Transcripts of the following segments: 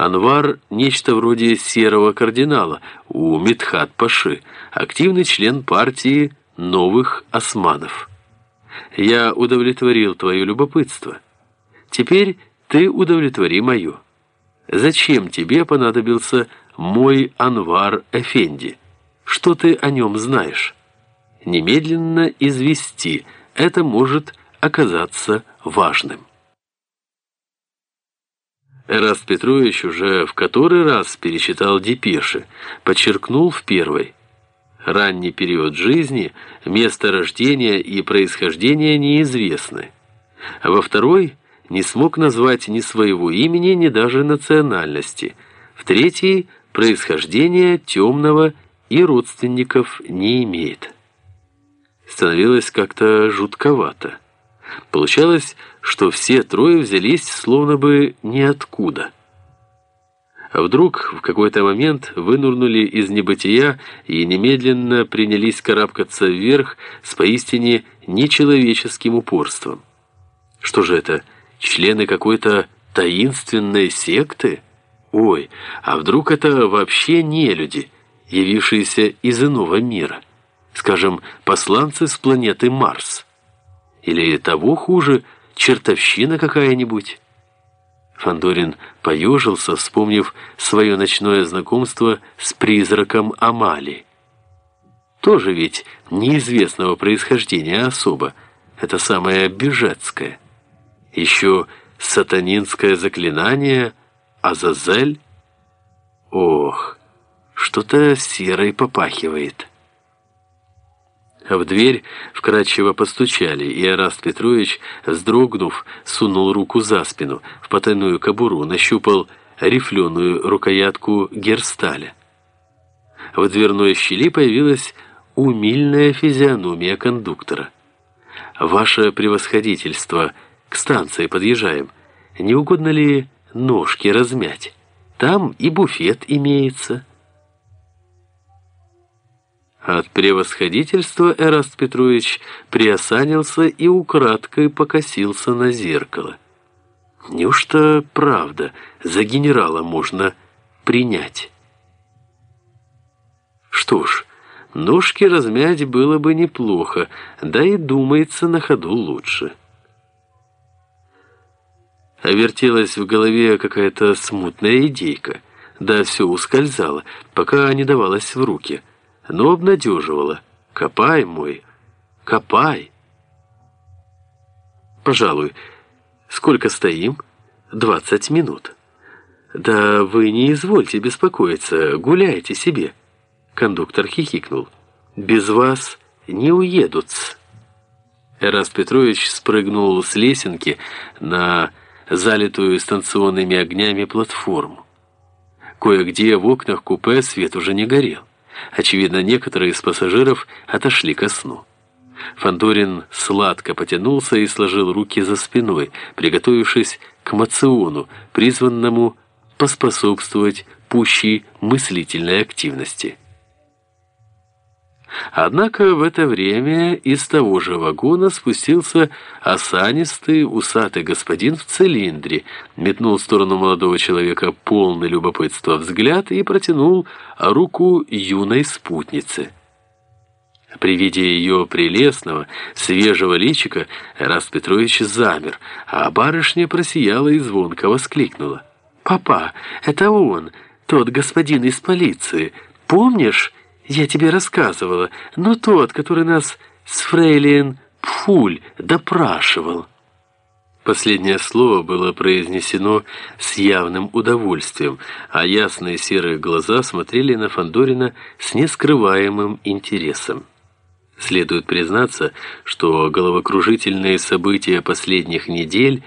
Анвар – нечто вроде серого кардинала у Митхат-Паши, активный член партии новых османов. Я удовлетворил твое любопытство. Теперь ты удовлетвори мое. Зачем тебе понадобился мой Анвар Эфенди? Что ты о нем знаешь? Немедленно извести, это может оказаться важным. Эраст Петрович уже в который раз перечитал депеши, подчеркнул в первой. Ранний период жизни, место рождения и происхождения неизвестны. А во второй не смог назвать ни своего имени, ни даже национальности. В третьей происхождение темного и родственников не имеет. Становилось как-то жутковато. Получалось, что все трое взялись словно бы ниоткуда. А вдруг в какой-то момент вынурнули из небытия и немедленно принялись карабкаться вверх с поистине нечеловеческим упорством. Что же это, члены какой-то таинственной секты? Ой, а вдруг это вообще не люди, явившиеся из иного мира? Скажем, посланцы с планеты Марс? Или того хуже, чертовщина какая-нибудь? Фандорин поежился, вспомнив свое ночное знакомство с призраком Амали. Тоже ведь неизвестного происхождения особа, это самое Бежецкое. Еще сатанинское заклинание Азазель. Ох, что-то серой попахивает. В дверь вкрадчиво постучали, и Араст Петрович, вздрогнув, сунул руку за спину, в потайную кобуру, нащупал рифленую рукоятку герсталя. В дверной щели появилась умильная физиономия кондуктора. «Ваше превосходительство, к станции подъезжаем. Не угодно ли ножки размять? Там и буфет имеется». От превосходительства Эраст Петрович приосанился и украдкой покосился на зеркало. Неужто правда за генерала можно принять? Что ж, ножки размять было бы неплохо, да и думается на ходу лучше. А вертелась в голове какая-то смутная идейка, да все ускользало, пока не давалась в руки – но обнадеживала. «Копай, мой, копай!» «Пожалуй, сколько стоим?» «Двадцать минут». «Да вы не извольте беспокоиться, гуляйте себе». Кондуктор хихикнул. «Без вас не уедут -с. Эраст Петрович спрыгнул с лесенки на залитую станционными огнями платформу. Кое-где в окнах купе свет уже не горел. Очевидно, некоторые из пассажиров отошли ко сну. Фандорин сладко потянулся и сложил руки за спиной, приготовившись к мациону, призванному поспособствовать пущей мыслительной активности. Однако в это время из того же вагона спустился осанистый, усатый господин в цилиндре, метнул в сторону молодого человека полный любопытства взгляд и протянул руку юной спутнице. При виде ее прелестного, свежего личика Раст Петрович замер, а барышня просияла и звонко воскликнула. «Папа, это он, тот господин из полиции. Помнишь?» Я тебе рассказывала, но тот, который нас с фрейлин Пфуль допрашивал». Последнее слово было произнесено с явным удовольствием, а ясные серые глаза смотрели на Фандорина с нескрываемым интересом. Следует признаться, что головокружительные события последних недель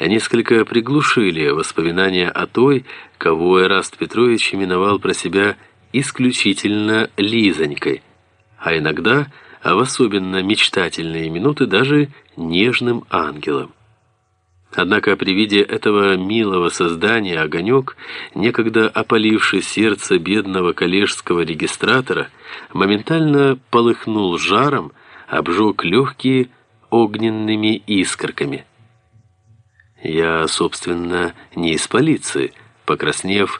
несколько приглушили воспоминания о той, кого Эраст Петрович именовал про себя исключительно Лизонькой, а иногда, а в особенно мечтательные минуты, даже нежным ангелом. Однако при виде этого милого создания огонек, некогда опаливший сердце бедного коллежского регистратора, моментально полыхнул жаром, обжег легкие огненными искорками. «Я, собственно, не из полиции», Покраснев,